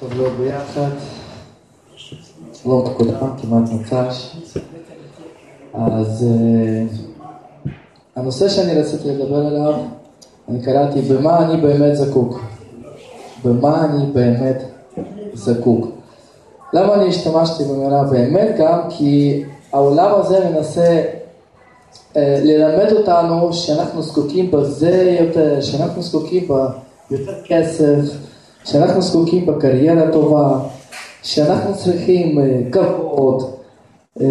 טוב להיות ביחד. שלום לכולם, כמעט מוצ"ש. אז uh, הנושא שאני רציתי לדבר עליו, אני קראתי במה אני באמת זקוק. במה אני באמת זקוק. למה אני השתמשתי במילה באמת? גם כי העולם הזה מנסה uh, ללמד אותנו שאנחנו זקוקים בזה יותר, שאנחנו זקוקים ביותר כסף, שאנחנו זקוקים בקריירה טובה, שאנחנו צריכים אה, כבוד, אה,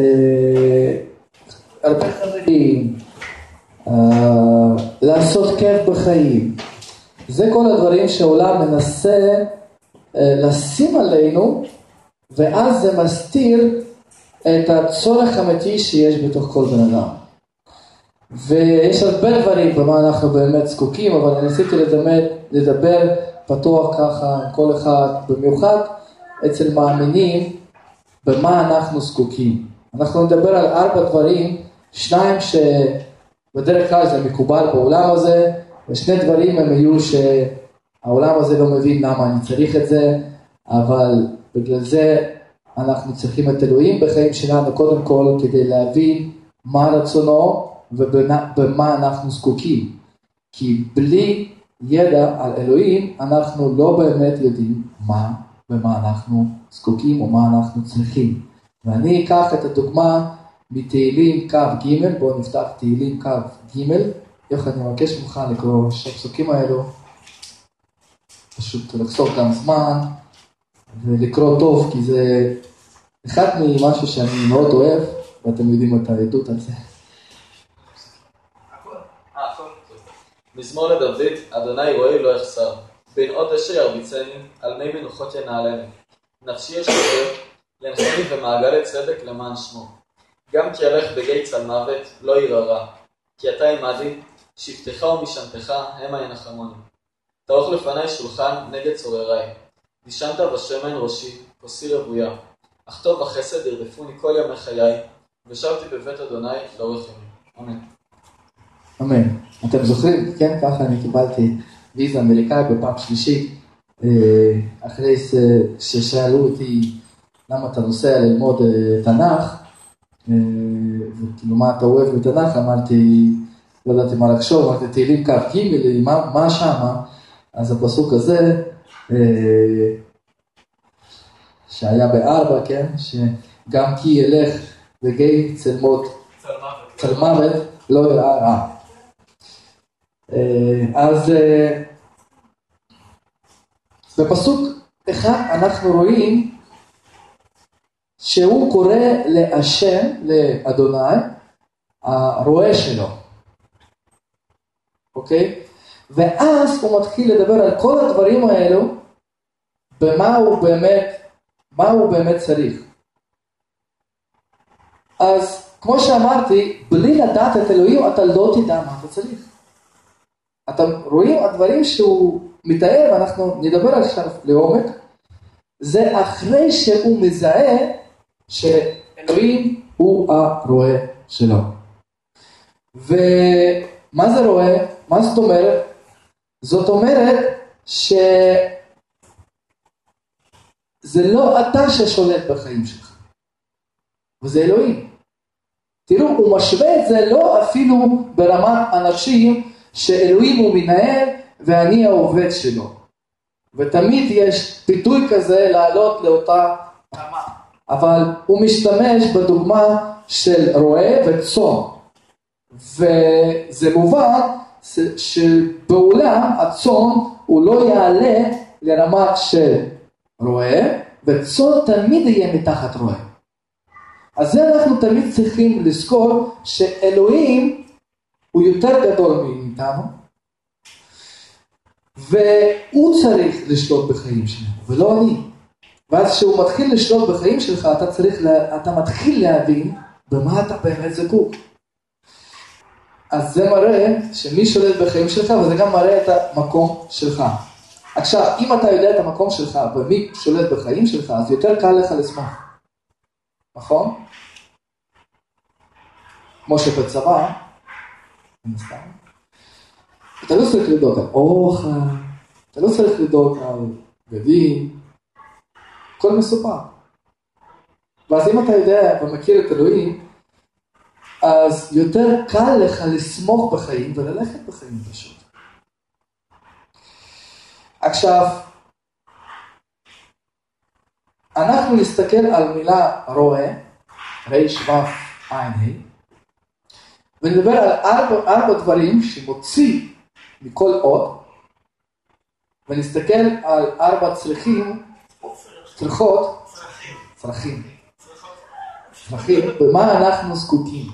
הרבה חברים, אה, לעשות כיף בחיים. זה כל הדברים שהעולם מנסה לשים עלינו, ואז זה מסתיר את הצורך האמיתי שיש בתוך כל בן אדם. ויש הרבה דברים במה אנחנו באמת זקוקים, אבל אני ניסיתי לדבר, לדבר פתוח ככה, כל אחד, במיוחד אצל מאמינים, במה אנחנו זקוקים. אנחנו נדבר על ארבע דברים, שניים שבדרך כלל זה מקובל בעולם הזה, ושני דברים הם יהיו שהעולם הזה לא מבין למה אני צריך את זה, אבל בגלל זה אנחנו צריכים את אלוהים בחיים שלנו קודם כל כדי להבין מה רצונו ובמה אנחנו זקוקים. כי בלי ידע על אלוהים, אנחנו לא באמת יודעים מה ומה אנחנו זקוקים או מה אנחנו צריכים. ואני אקח את הדוגמה מתהילים כ"ג, בואו נפתח תהילים כ"ג, יוחד אני מבקש ממך לקרוא את הפסוקים האלו, פשוט לחסוך גם זמן ולקרוא טוב, כי זה אחד ממשהו שאני מאוד אוהב, ואתם יודעים את העדות על זה. מזמור לדוד, אדוני רואי לא יחסר. בין עוד אשר ירביצני, על מי מנוחות ינעלני. נפשי ישתבר, לנחני במעגלי צדק למען שמו. גם כי אלך בגי צל מוות, לא ירא כי אתה עמדי, שבטך ומשענתך המה ינחמוני. תערוך לפני שולחן נגד צורריי. נשענת בשמן ראשי, כוסי רבויה. אך טוב החסד ירדפוני כל ימי חיי, ושבתי בבית אדוני לאורך ימים. אמן. אמן. אתם זוכרים? כן, ככה אני קיבלתי ויזה אמריקאית בפעם שלישית, אה, אחרי ששאלו אותי למה אתה נוסע ללמוד אה, תנ"ך, אה, וכאילו מה אתה אוהב בתנ"ך, אמרתי, לא ידעתי מה לחשוב, אמרתי תהילים כ"ג, מה, מה שמה? אז הפסוק הזה, שהיה בארבע, כן, שגם כי ילך וגיא צל מות, צל מוות, לא יראה רע. אה, אז אה, בפסוק אחד אנחנו רואים שהוא קורא להשם, לאדוני, הרועה שלו, אוקיי? ואז הוא מתחיל לדבר על כל הדברים האלו, במה הוא באמת, מה הוא באמת צריך. אז כמו שאמרתי, בלי לדעת את אלוהים אתה לא תדע מה אתה צריך. אתם רואים הדברים שהוא מתאר, ואנחנו נדבר עכשיו לעומק, זה אחרי שהוא מזהה שאלוהים הוא הרועה שלו. ומה זה רועה? מה זאת אומרת? זאת אומרת שזה לא אתה ששולט בחיים שלך, וזה אלוהים. תראו, הוא משווה את זה לא אפילו ברמת אנשים שאלוהים הוא מנהל ואני העובד שלו. ותמיד יש פיתוי כזה לעלות לאותה רמה. אבל הוא משתמש בדוגמה של רועה וצאן. וזה מובן שבעולם הצאן הוא לא יעלה לרמה של רועה, וצאן תמיד יהיה מתחת רועה. אז זה אנחנו תמיד צריכים לזכור שאלוהים הוא יותר גדול מאיתנו, והוא צריך לשלוט בחיים שלנו, ולא אני. ואז כשהוא מתחיל לשלוט בחיים שלך, אתה צריך, אתה מתחיל להבין במה אתה באמת זקוק. אז זה מראה שמי שולט בחיים שלך, וזה גם מראה את המקום שלך. עכשיו, אם אתה יודע את המקום שלך ומי שולט בחיים שלך, אז יותר קל לך לשמוח. נכון? כמו שבצבא, אתה לא צריך לדאוג על אוכל, אתה לא צריך לדאוג על בגדים, הכל מסופר. ואז אם אתה יודע ומכיר את אלוהים, אז יותר קל לך לסמוך בחיים וללכת בחיים פשוט. עכשיו, אנחנו נסתכל על מילה רואה, ר"ו ע"ה, ונדבר על ארבע, ארבע דברים שמוציא מכל אות, ונסתכל על ארבע צריכים, צריכות, צרכים, צרכים, במה אנחנו זקוקים,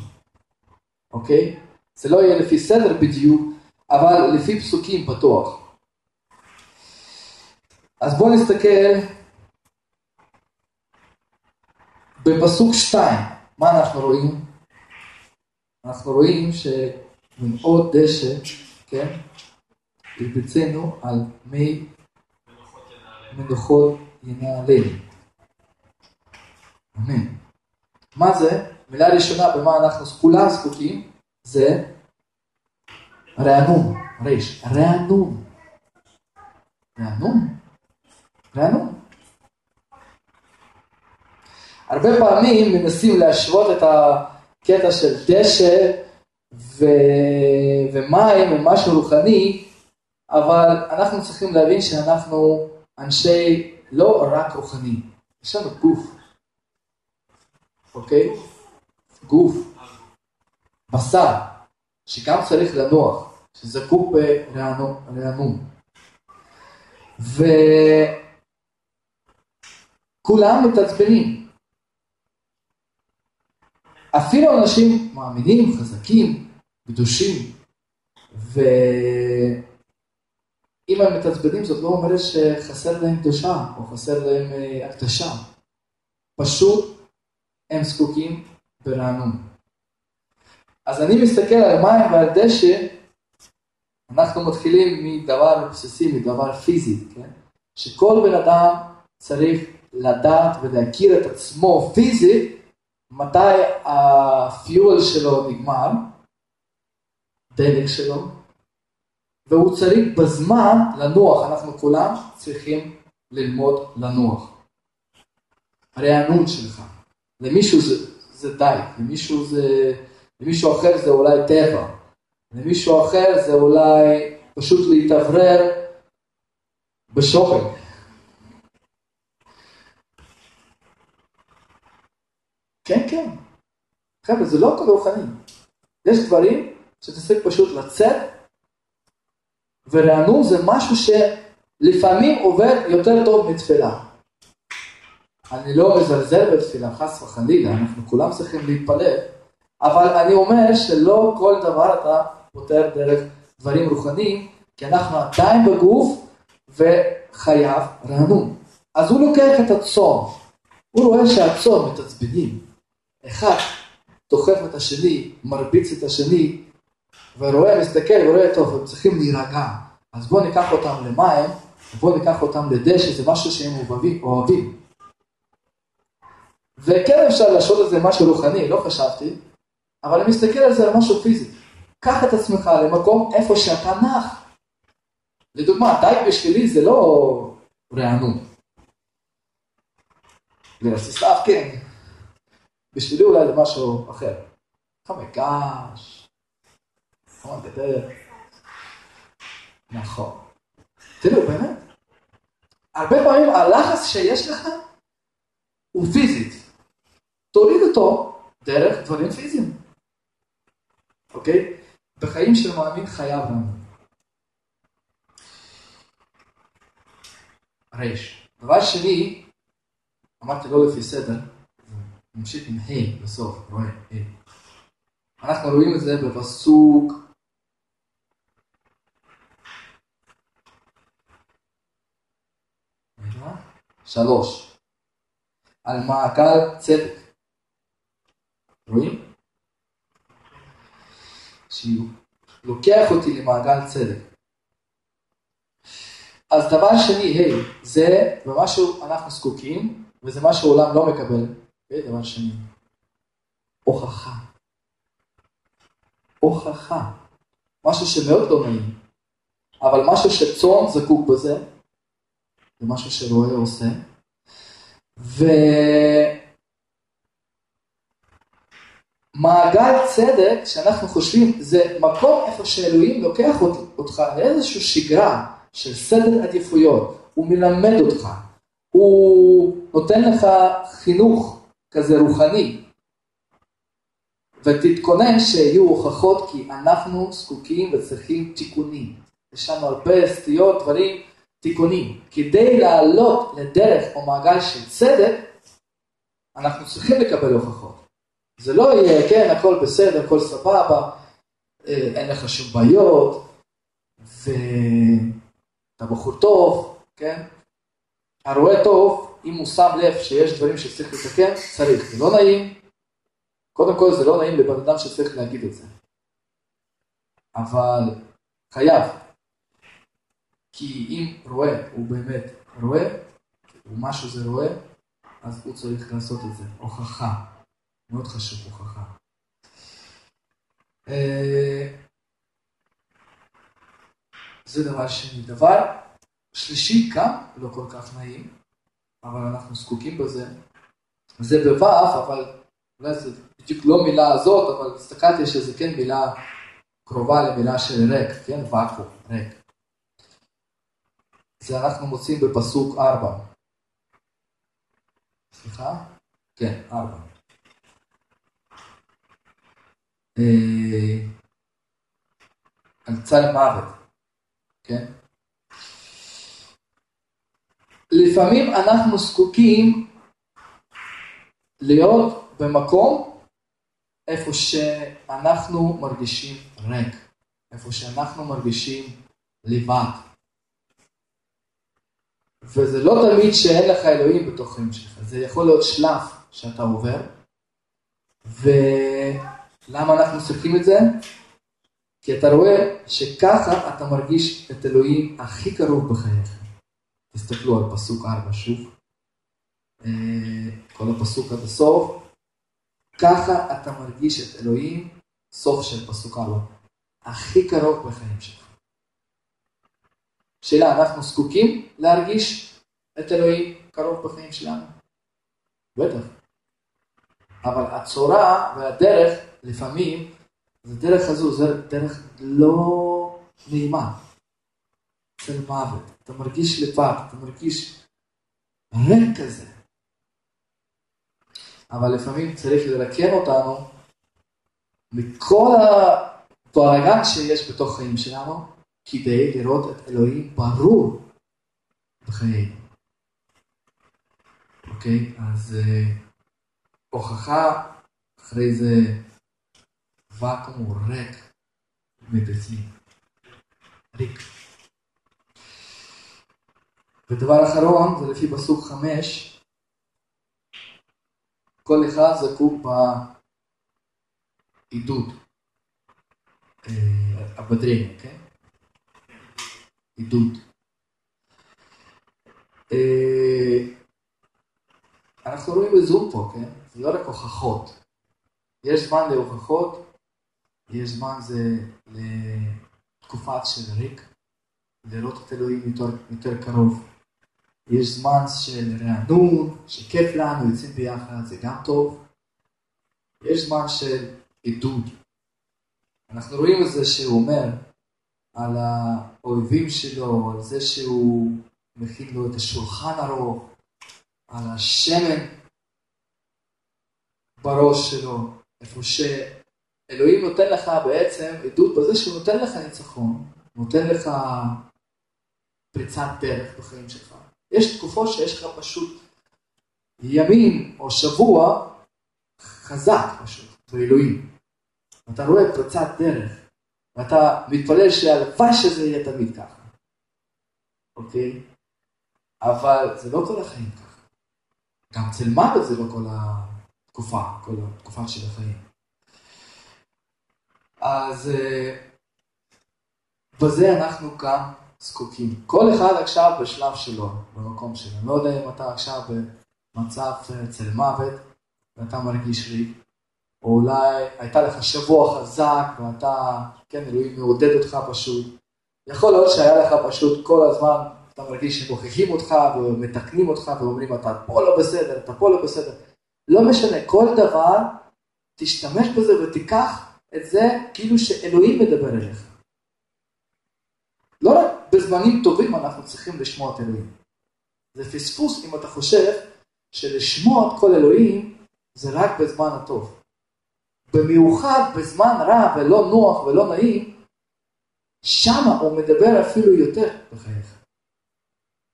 אוקיי? זה לא יהיה לפי סדר בדיוק, אבל לפי פסוקים בטוח. אז בואו נסתכל בפסוק 2, מה אנחנו רואים? אנחנו רואים שמאוד דשא, כן, הרביצנו על מי מנוחות ינעלנו. אמן. מה זה? מילה ראשונה במה אנחנו כולם זקוקים זה רענון, ריש, רענון. רענון? רענון. הרבה פעמים מנסים להשוות את הקטע של דשא ו... ומים הם משהו רוחני, אבל אנחנו צריכים להבין שאנחנו אנשי לא רק רוחני, יש לנו גוף, אוקיי? גוף, בשר, שגם צריך לנוח, שזקוק ברענון. וכולם מתעצבנים. אפילו אנשים מאמינים, חזקים, קדושים, ואם הם מתעצבנים זאת לא אומרת שחסר להם קדושה או חסר להם אה, הקדשה. פשוט הם זקוקים ברענון. אז אני מסתכל על מים ועל דשא, אנחנו מתחילים מדבר בסיסי, מדבר פיזי, כן? שכל בן אדם צריך לדעת ולהכיר את עצמו פיזית מתי הפיול שלו נגמר, דלק שלו, והוא צריך בזמן לנוח, אנחנו כולם צריכים ללמוד לנוח. הרענון שלך, למישהו זה, זה די, למישהו, זה, למישהו אחר זה אולי טבע, למישהו אחר זה אולי פשוט להתאוורר בשופט. כן, כן. חבר'ה, זה לא הכל רוחני. יש דברים שאתה צריך פשוט לצאת, ורענון זה משהו שלפעמים עובד יותר טוב מתפילה. אני לא מזלזל בתפילה, חס וחלילה, אנחנו כולם צריכים להתפלל, אבל אני אומר שלא כל דבר אתה פותר דרך דברים רוחניים, כי אנחנו עדיין בגוף וחייב רענון. אז הוא לוקח את הצום, הוא רואה שהצום מתעצבנים, אחד דוחף את השני, מרביץ את השני, ורואה, מסתכל ורואה, טוב, הם צריכים להירגע. אז בואו ניקח אותם למים, בואו ניקח אותם לדשא, זה משהו שהם אוהבים. וכן אפשר לשאול את זה משהו רוחני, לא חשבתי, אבל אני מסתכל על זה על משהו פיזי. קח את עצמך למקום איפה שאתה נח. לדוגמה, די בשבילי זה לא רענון. לרסיסלב כן, בשבילי אולי זה משהו אחר. חמקש, נכון, גדר. נכון. תראו, באמת, הרבה פעמים הלחץ שיש לך הוא פיזית. תוריד אותו דרך דברים פיזיים. אוקיי? בחיים של מאמין חייב לנו. רייש. דבר שני, אמרתי לא לפי סדר, נמשיך עם ה' בסוף, רואה, ה'. אנחנו רואים את זה בפסוק שלוש, על מעגל צדק. רואים? שהוא לוקח אותי למעגל צדק. אז דבר שני, היי, hey, זה במשהו אנחנו זקוקים, וזה מה שהעולם לא מקבל, ודבר שני, הוכחה. הוכחה. משהו שמאוד לא נעים, אבל משהו שצאן זקוק בזה, זה משהו שרועה עושה. ומעגל צדק שאנחנו חושבים זה מקום איפה שאלוהים לוקח אותך לאיזושהי שגרה של סדר עדיפויות, הוא מלמד אותך, הוא נותן לך חינוך כזה רוחני, ותתכונן שיהיו הוכחות כי אנחנו זקוקים וצריכים תיקונים. יש לנו הרבה סטיות, דברים, תיקונים. כדי לעלות לדרך או מעגל של צדק, אנחנו צריכים לקבל הוכחות. זה לא יהיה, כן, הכל בסדר, הכל סבבה, אה, אין לך שום בעיות, ואתה בחור טוב, כן? הרואה טוב, אם הוא שם לב שיש דברים שצריך לתקן, צריך. זה לא נעים, קודם כל זה לא נעים לבן אדם שצריך להגיד את זה. אבל חייב. כי אם רואה, הוא באמת רואה, ומשהו זה רואה, אז הוא צריך לעשות את זה. הוכחה. מאוד חשוב הוכחה. אה, זה דבר שני. דבר שלישי גם לא כל כך נעים, אבל אנחנו זקוקים בזה. זה בו', אבל אולי זה בדיוק לא מילה הזאת, אבל הסתכלתי שזה כן מילה קרובה למילה של ריק, כן? ואקום, ריק. זה אנחנו מוצאים בפסוק 4. סליחה? כן, 4. אה, על צל מוות, כן? לפעמים אנחנו זקוקים להיות במקום איפה שאנחנו מרגישים ריק, איפה שאנחנו מרגישים לבד. וזה לא תמיד שאין לך אלוהים בתוך חיים שלך, זה יכול להיות שלב שאתה עובר. ולמה אנחנו צריכים את זה? כי אתה רואה שככה אתה מרגיש את אלוהים הכי קרוב בחייך. תסתכלו על פסוק 4 שוב. אה, כל הפסוק עד הסוף. ככה אתה מרגיש את אלוהים, סוף של פסוק א', הכי קרוב בחיים שלך. שאלה, אנחנו זקוקים להרגיש את אלוהים קרוב בחיים שלנו? בטח. אבל הצורה והדרך, לפעמים, זה דרך הזו, זה דרך לא נעימה. של מוות. אתה מרגיש לבד, אתה מרגיש ריק כזה. אבל לפעמים צריך לרקן אותנו מכל הבלאגן שיש בתוך חיים שלנו, כדי לראות את אלוהים ברור בחיינו. אוקיי? אז אה, הוכחה אחרי זה ואקום הוא ריק מבפנים. ריק. ודבר אחרון, זה לפי פסוק חמש, כל אחד זקוק בעידוד, הבדרין, כן? עידוד. אנחנו רואים בזום פה, כן? זה לא רק הוכחות. יש זמן להוכחות, יש זמן זה לתקופת של ריק, לראות את אלוהים יותר, יותר קרוב. יש זמן של רענון, שכיף לנו, יוצאים ביחד, זה גם טוב. יש זמן של עידוד. אנחנו רואים את זה שהוא אומר על האויבים שלו, על זה שהוא מכין לו את השולחן ארוך, על השמן בראש שלו, איפה שאלוהים נותן לך בעצם עדות בזה שהוא נותן לך ניצחון, נותן לך פריצת דרך בחיים שלך. יש תקופות שיש לך פשוט ימים או שבוע חזק פשוט באלוהים. אתה רואה פרצת דרך, ואתה מתפלל שהלוואי שזה יהיה תמיד ככה, אוקיי? אבל זה לא כל החיים ככה. גם אצל מוות זה לא כל התקופה, כל התקופה של החיים. אז אה, בזה אנחנו גם זקוקים. כל אחד עכשיו בשלב שלו, במקום שלו. לא יודע אם אתה עכשיו במצב אצל מוות ואתה מרגיש ריק, או אולי הייתה לך שבוע חזק ואתה, כן, אלוהים מעודד אותך פשוט. יכול להיות שהיה לך פשוט כל הזמן אתה מרגיש שמוכיחים אותך ומתקנים אותך ואומרים אתה פה לא בסדר, אתה פה לא בסדר. לא משנה, כל דבר, תשתמש בזה ותיקח את זה כאילו שאלוהים מדבר אליך. בזמנים טובים אנחנו צריכים לשמוע את אלוהים. זה פספוס אם אתה חושב שלשמוע את כל אלוהים זה רק בזמן הטוב. במיוחד בזמן רע ולא נוח ולא נעים, שמה הוא מדבר אפילו יותר בחייך.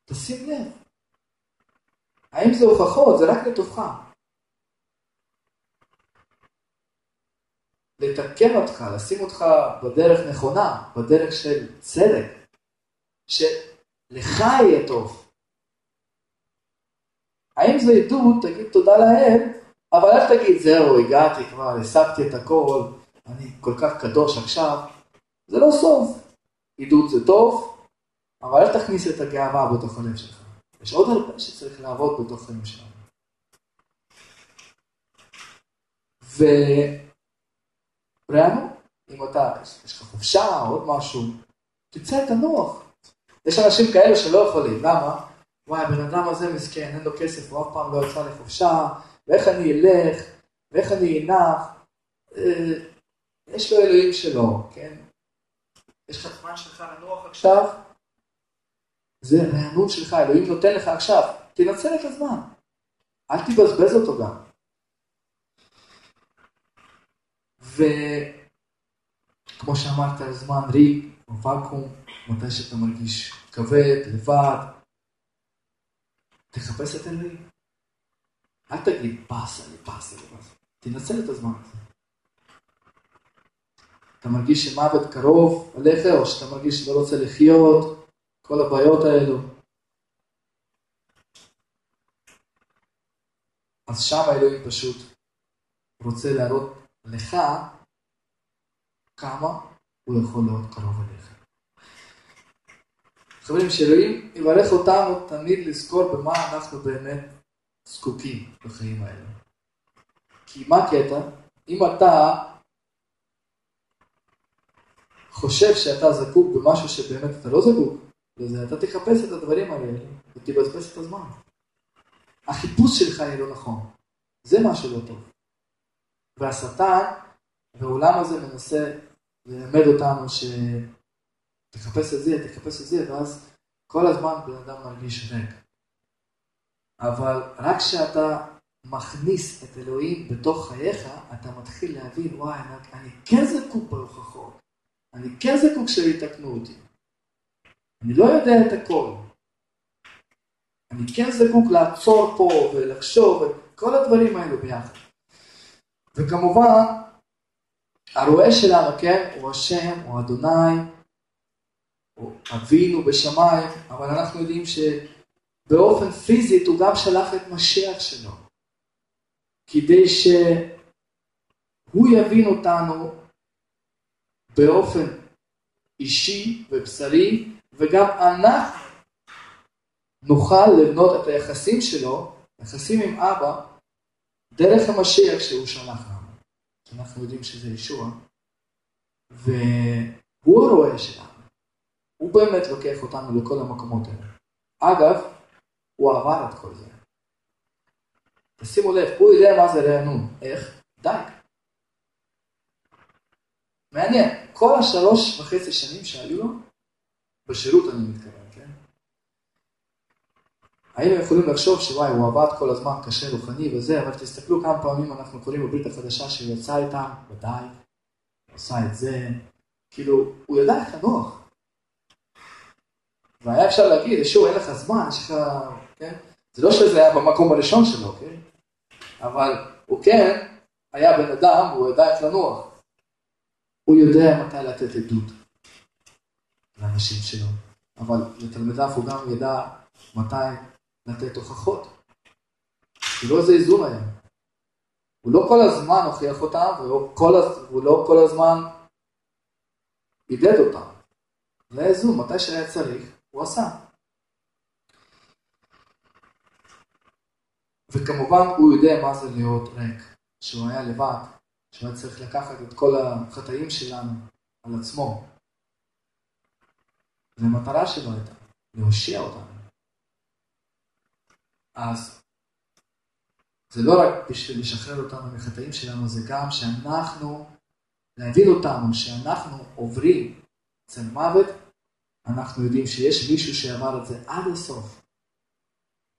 תשים לב. האם זה הוכחות? זה רק לטובך. לתקן אותך, לשים אותך בדרך נכונה, בדרך של צדק, שלך יהיה טוב. האם זה עדות? תגיד תודה לאל, אבל אל תגיד זהו, הגעתי כבר, השגתי את הכל, אני כל כך קדוש עכשיו. זה לא סוף. עדות זה טוב, אבל אל תכניס את הגאווה בתוך הלב שלך. יש עוד הרבה שצריך לעבוד בתוך חיים שלנו. וראינו, אם אתה, יש לך חופשה עוד משהו, תצא תנוח. יש אנשים כאלה שלא יכולים, למה? וואי, הבן אדם הזה מסכן, אין לו כסף, הוא אף פעם לא יצא לחופשה, ואיך אני אלך, ואיך אני אנח. אה, יש לו אלוהים שלו, כן? יש לך זמן שלך לנוח עכשיו, זה רענון שלך, אלוהים נותן לך עכשיו, תנצל את הזמן. אל תבזבז אותו גם. וכמו שאמרת, זמן ריק, ואקום, מתי שאתה מרגיש כבד, לבד, תחפש את אלוהים. אל תגיד, פס לי, פס לי, פס. תנצל את הזמן הזה. אתה מרגיש שמוות קרוב עליך, או שאתה מרגיש שאתה לא רוצה לחיות, כל הבעיות האלו. אז שם האלוהים פשוט רוצה להראות לך כמה הוא יכול להיות קרוב אליך. חברים, שאלוהים יברך אותנו תמיד לזכור במה אנחנו באמת זקוקים בחיים האלה. כי מה הקטע? אם אתה חושב שאתה זקוק במשהו שבאמת אתה לא זקוק לזה, אתה תחפש את הדברים האלה ותבזבז את הזמן. החיפוש שלך יהיה לא נכון. זה משהו לא טוב. והשטן והעולם הזה מנסה ללמד אותנו שתחפש את זה, תחפש את זה, ואז כל הזמן בן אדם מרגיש ריק. אבל רק כשאתה מכניס את אלוהים בתוך חייך, אתה מתחיל להבין, וואי, אני כן זקוק בהוכחות. אני כן זקוק שיתקנו אותי. אני לא יודע את הכל. אני כן זקוק לעצור פה ולחשוב, כל הדברים האלו ביחד. וכמובן, הרועה שלנו, כן, הוא השם, הוא אדוני, אבינו בשמיים, אבל אנחנו יודעים שבאופן פיזית הוא גם שלח את משיח שלו, כדי שהוא יבין אותנו באופן אישי ובשרי, וגם אנחנו נוכל לבנות את היחסים שלו, יחסים עם אבא, דרך המשיח שהוא שלח לנו. אנחנו יודעים שזה ישוע, והוא הרואה שלנו. הוא באמת לוקח אותנו לכל המקומות האלה. אגב, הוא עבר את כל זה. תשימו לב, הוא יודע מה זה רענון. איך? די. מעניין, כל השלוש וחצי שנים שהיו לו, בשירות אני מתכוון, כן? היינו יכולים לחשוב שוואי, הוא עבד כל הזמן קשה רוחני וזה, אבל תסתכלו כמה פעמים אנחנו קוראים בברית החדשה שהוא יצא איתם, ודאי, עשה את זה, כאילו, הוא ידע איך לנוח. והיה אפשר להגיד, שוב, אין לך זמן, יש לך, כן? זה לא שזה היה במקום הראשון שלו, כן? אבל הוא כן היה בן אדם, הוא ידע איך לנוח. הוא יודע מתי לתת עדות לאנשים שלו, אבל לתלמידיו הוא גם ידע מתי לתת הוכחות. כי לא איזה איזון היה. הוא לא כל הזמן הוכיח אותם, והוא כל, הוא לא כל הזמן עידד אותם. זה איזון, מתי שהיה צריך, הוא עשה. וכמובן הוא יודע מה זה להיות ריק, שהוא היה לבד, שהוא היה צריך לקחת את כל החטאים שלנו על עצמו. והמטרה שלו הייתה להושיע אותנו. אז זה לא רק בשביל לשחרר אותנו מחטאים שלנו, זה גם שאנחנו, להבין אותנו, שאנחנו עוברים אצל מוות, אנחנו יודעים שיש מישהו שעבר את זה עד הסוף.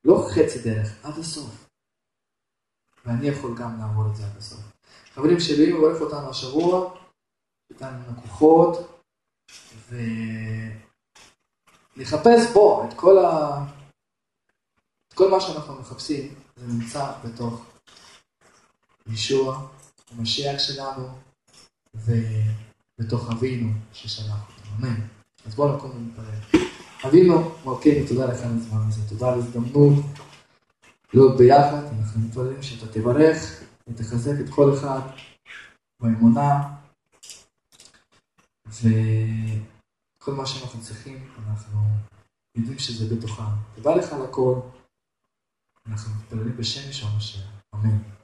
לא חצי דרך, עד הסוף. ואני יכול גם לעבור את זה עד הסוף. חברים שלי, מברך אותנו השבוע, ניתן לנו כוחות, ונחפש בו את כל, ה... את כל מה שאנחנו מחפשים, זה נמצא בתוך ישוע, המשיח שלנו, ובתוך אבינו ששלח אותנו. אמן. אז בואו נקום ונתפלל. אבינו, מלכנו, תודה לך על הזמן הזה, תודה על הזדמנות להיות ביחד, אנחנו מתפללים שאתה תברך ותחזק את כל אחד באמונה, וכל מה שאנחנו צריכים, אנחנו יודעים שזה בתוכם. תודה לך על הכל, אנחנו מתפללים בשם ישוע המשיח, אמן.